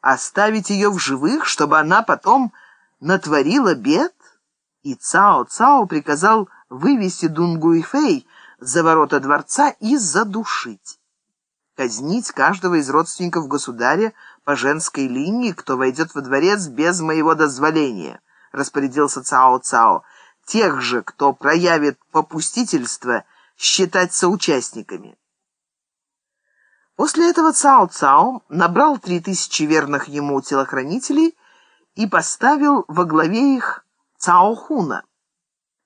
оставить ее в живых, чтобы она потом натворила бед? И Цао-Цао приказал вывести Дунгуйфэй за ворота дворца и задушить. Казнить каждого из родственников государя по женской линии, кто войдет во дворец без моего дозволения, распорядился Цао-Цао. Тех же, кто проявит попустительство, считать соучастниками. После этого Цао-Цао набрал три тысячи верных ему телохранителей и поставил во главе их Цао-Хуна.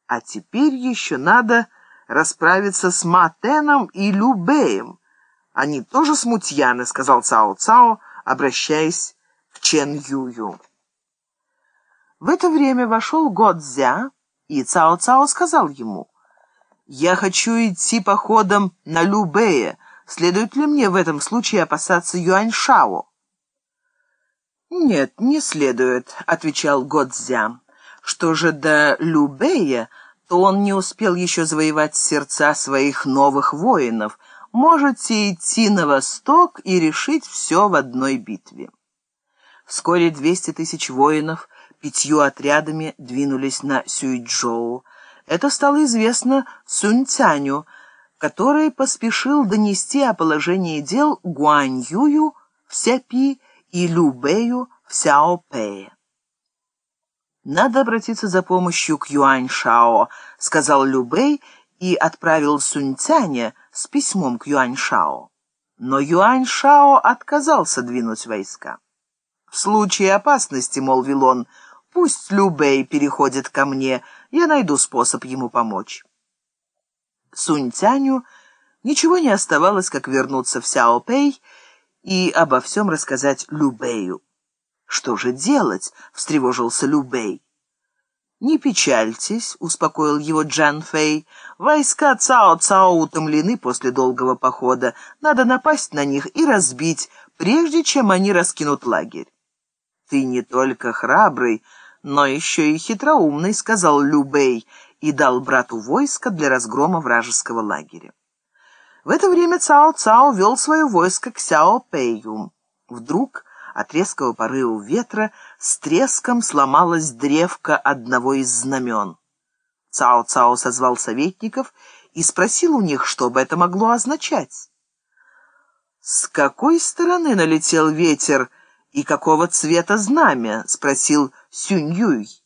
А теперь еще надо расправиться с Матеном и Любеем. Они тоже смутьяны, сказал Цао-Цао, обращаясь к Чен Юю. В это время вошел Годзя, и Цао-Цао сказал ему, «Я хочу идти походом на Любея, Следует ли мне в этом случае опасаться Юаньшао? «Нет, не следует», — отвечал Годзя. «Что же до Любея, то он не успел еще завоевать сердца своих новых воинов. Можете идти на восток и решить все в одной битве». Вскоре 200 тысяч воинов пятью отрядами двинулись на Сюйчжоу. Это стало известно Сунь-Цяню, который поспешил донести о положении дел Гуань Юю в Сяпи и Лю Бэю в Сяопэе. «Надо обратиться за помощью к Юань Шао», — сказал Лю Бэй и отправил Сунь Цяня с письмом к Юань Шао. Но Юань Шао отказался двинуть войска. «В случае опасности, — молвил он, — пусть Лю Бэй переходит ко мне, я найду способ ему помочь». Сунь-Тяню ничего не оставалось, как вернуться в Сяо-Пэй и обо всем рассказать Любэю. «Что же делать?» — встревожился Любэй. «Не печальтесь», — успокоил его Джан Фэй. «Войска Цао-Цао утомлены после долгого похода. Надо напасть на них и разбить, прежде чем они раскинут лагерь». «Ты не только храбрый, но еще и хитроумный», — сказал Любэй, — и дал брату войско для разгрома вражеского лагеря. В это время Цао-Цао вел свое войско к Сяо-Пэю. Вдруг от резкого порыва ветра с треском сломалась древко одного из знамен. Цао-Цао созвал советников и спросил у них, что бы это могло означать. «С какой стороны налетел ветер и какого цвета знамя?» — спросил Сюнь-Юй.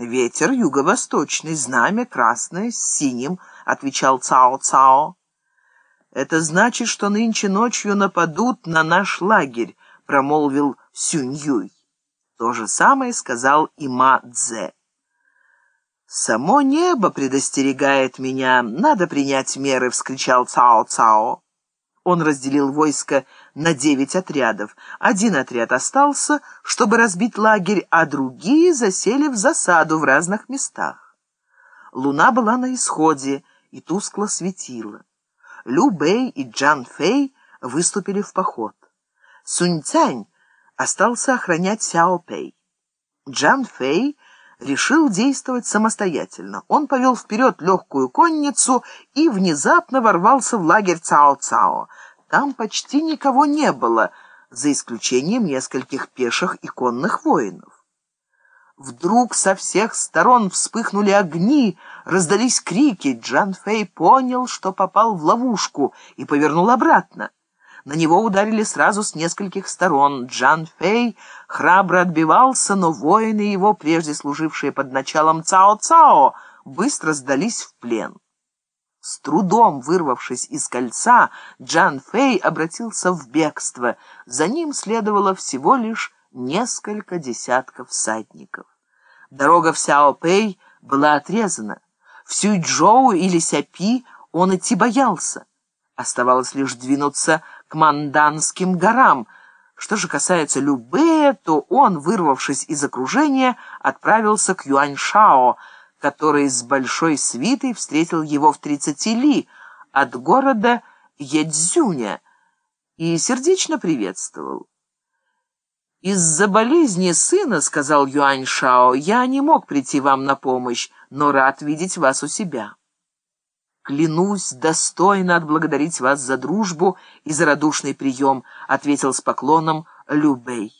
«Ветер юго-восточный, знамя красное с синим», — отвечал Цао-Цао. «Это значит, что нынче ночью нападут на наш лагерь», — промолвил Сюнь-Юй. То же самое сказал и Ма-Дзе. «Само небо предостерегает меня, надо принять меры», — вскричал Цао-Цао. Он разделил войско на девять отрядов. Один отряд остался, чтобы разбить лагерь, а другие засели в засаду в разных местах. Луна была на исходе и тускло светила. Лю Бэй и Джан Фэй выступили в поход. Сунь Цянь остался охранять Сяо Пэй. Джан Фэй решил действовать самостоятельно. Он повел вперед легкую конницу и внезапно ворвался в лагерь Цао-Цао. Там почти никого не было, за исключением нескольких пеших и конных воинов. Вдруг со всех сторон вспыхнули огни, раздались крики. Джан Фэй понял, что попал в ловушку, и повернул обратно. На него ударили сразу с нескольких сторон. Джан Фэй храбро отбивался, но воины его, прежде служившие под началом Цао-Цао, быстро сдались в плен. С трудом вырвавшись из кольца, Джан Фэй обратился в бегство. За ним следовало всего лишь несколько десятков всадников. Дорога в Сяо-Пэй была отрезана. В Сюйчжоу или Сяпи он идти боялся. Оставалось лишь двинуться к Манданским горам. Что же касается Любе, то он, вырвавшись из окружения, отправился к Юаньшао, который с большой свитой встретил его в тридцати ли от города Едзюня и сердечно приветствовал. «Из-за болезни сына, — сказал Юань Шао, — я не мог прийти вам на помощь, но рад видеть вас у себя. Клянусь достойно отблагодарить вас за дружбу и за радушный прием, — ответил с поклоном Любей.